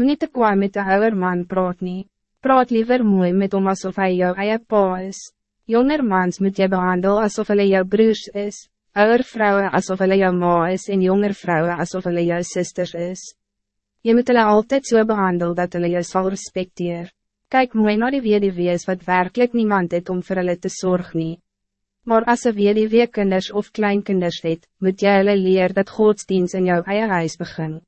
Moet niet te kwaai met de ouder man praat nie. Praat liever mooi met hom alsof hij jou eie pa is. Jonger mans moet je behandel alsof hulle jou broers is. Ouder vrouwen alsof hulle jou ma is en jonger vrouwen alsof hulle jou sisters is. Je moet hulle altijd zo so behandelen dat hulle jou sal respecteer. Kijk mooi naar die wees wat werkelijk niemand het om vir hulle te zorgen. nie. Maar as een weduwee kinders of kleinkinders het, moet jy hulle leer dat godsdienst in jou eie huis begin.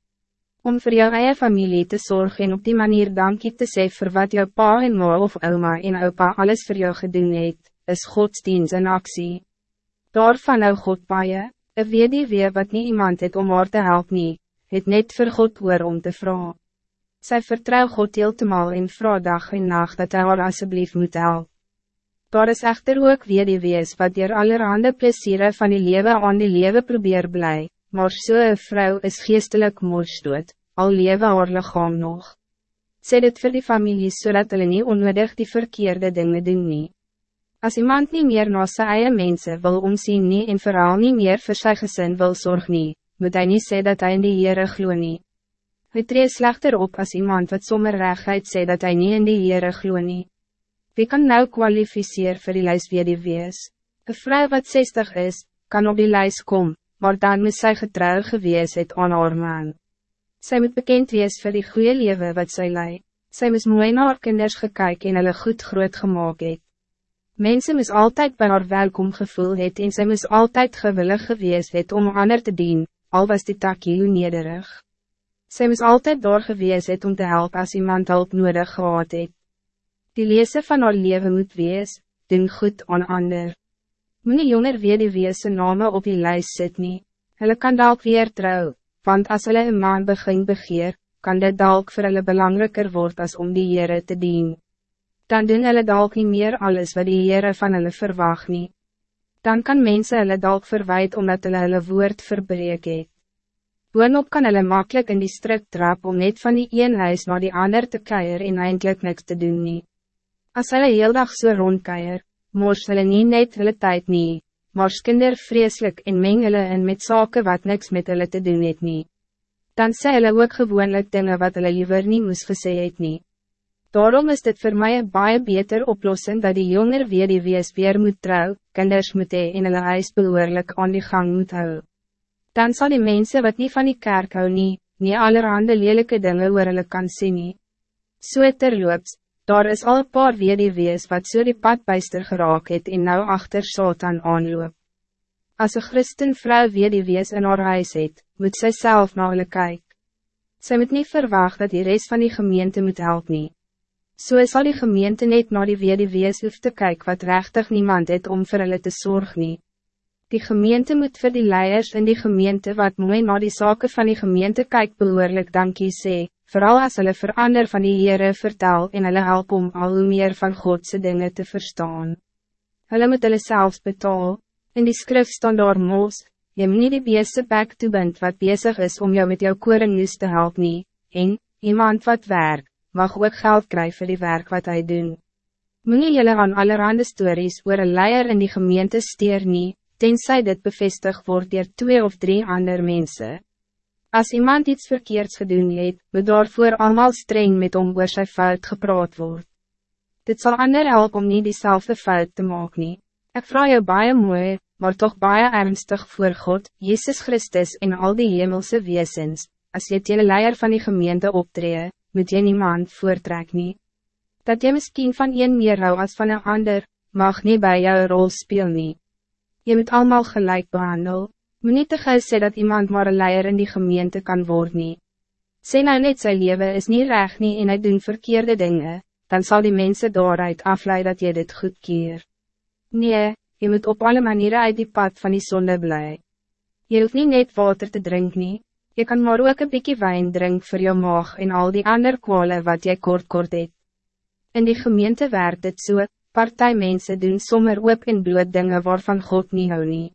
Om voor jou eie familie te zorgen en op die manier dankie te sê vir wat jou pa en ma of oma en opa alles voor jou gedoen het, is godsdienst in actie. Daarvan nou God baie, een weduwee wat niet iemand het om haar te helpen, nie, het net vir God hoor om te vragen. Zij vertrouw God heeltemal en vrouw dag en nacht dat hij haar alsjeblieft moet helpen. Daar is echter ook weer die wees wat dier allerhande plezieren van die leven aan die leven probeer blij, maar so een vrouw is geestelijk moos dood, al leven haar lichaam nog. Sê dit vir die familie so hulle nie onnodig die verkeerde dingen doen nie. As iemand niet meer na sy eie mense wil omsien nie en vooral niet meer vir sy gesin wil zorg nie, moet hij niet sê dat hij in die Heere glo nie. Hy tree slechter op als iemand wat sommer regheid sê dat hij niet in die Heere glo nie. Wie kan nou kwalificeer vir die lijst wie die wees? Een vrouw wat 60 is, kan op die lijst komen, maar dan moet sy getrouw gewees het aan haar man. Sy moet bekend wees vir die goede leven wat sy lei. Sy moes mooi na haar kinders gekyk en hulle goed groot gemaakt het. Mensen moes altijd bij haar welkom gevoel het en sy moes altijd gewillig gewees het om ander te dien, al was die tak heel nederig. Sy moes altijd daar gewees het om te helpen als iemand hulp nodig gehad het. Die leese van haar leven moet wees, doen goed aan ander. Moet nie jonger weer die wees name op die lijst sit nie. Hulle kan dalk weer trouw, want als hulle een man begin begeer, kan dit dalk vir hulle belangrijker word als om die Heere te dien. Dan doen hulle dalk nie meer alles wat die Heere van hulle verwacht nie. Dan kan mensen hulle dalk verwijt omdat hulle hulle woord verbreek het. Boonop kan hulle makkelijk in die strik trap om net van die een huis naar die ander te keier en eindelijk niks te doen nie. As hulle heel dag so rondkeier, moors hulle nie net hulle tijd nie, maar skinder vreselijk en meng hulle in met zaken wat niks met hulle te doen het nie. Dan sê hulle ook gewoonlik dinge wat hulle liever nie moes gesê het nie. Daarom is dit voor mij een baie beter oplossing dat die jonger weer die wees weer moet trouw, kinders moet hee en hulle huis behoorlijk aan die gang moet houden dan zal die mensen wat niet van die kerk hou nie, nie allerhande lelijke dingen oor hulle kan sien nie. So terloops, daar is al een paar wees wat so die padbeister geraak het en nou achter Satan aanloop. Als een christen die wees in haar huis het, moet zij zelf naar hulle kyk. Sy moet niet verwachten dat die rest van die gemeente moet helpen. nie. So sal die gemeente net naar die wees hoef te kyk wat rechtig niemand het om vir hulle te zorgen. nie. Die gemeente moet voor die leiders in die gemeente wat mooi na die zaken van die gemeente kyk behoorlijk dankie sê, vooral als hulle verander van die Heere vertel en hulle help om al hoe meer van Godse dingen te verstaan. Hulle moet hulle selfs betaal, in die skrif staan daar moos, jy moet nie die beeste bek toebind wat bezig is om jou met jou korennieuws te helpen, nie, en, iemand wat werk, mag ook geld krijgen voor die werk wat hij doen. Moet nie jylle aan allerhande stories oor een leier in die gemeente steer nie, tenzij dit bevestigd wordt door twee of drie andere mensen. Als iemand iets verkeerds gedoen heeft, moet daarvoor allemaal streng met om oor sy fout gepraat word. Dit zal ander help om niet diezelfde fout te maken. Ik vraag jou baie mooi, maar toch baie ernstig voor God, Jezus Christus en al die hemelse wezens. Als je het leier van die gemeente optree, moet je niemand voortrek nie. Dat je misschien van een meer hou als van een ander, mag niet bij jou rol spelen. nie. Je moet allemaal gelijk behandel. Moet niet te gauw sê dat iemand maar een leier in die gemeente kan worden. nie. Sê nou net sy leven is niet recht nie en hy doen verkeerde dingen, dan zal die mensen daaruit afleiden dat je dit goed keer. Nee, je moet op alle manieren uit die pad van die zonde blij. Je hoeft niet net water te drinken, nie. je kan maar ook een beetje wijn drinken voor je maag en al die andere kwalen wat jij kort kort het. In die gemeente werkt het zo, so, partijmensen doen sommer oop en bloed dingen waarvan God niet hou nie.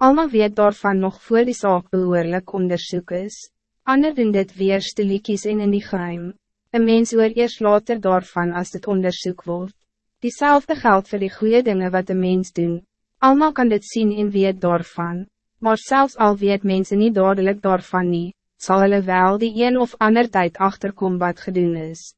Alma weet daarvan nog voor die zaak behoorlijk onderzoek is. Ander doen dit weer stiliekies en in die geheim. Een mens oor eerst later daarvan als het onderzoek wordt. Diezelfde geldt voor die goede dingen wat de mens doen. Alma kan dit zien en weet daarvan. Maar zelfs al weet mensen niet dadelijk daarvan nie, zal hulle wel die een of ander tijd achterkom wat gedoen is.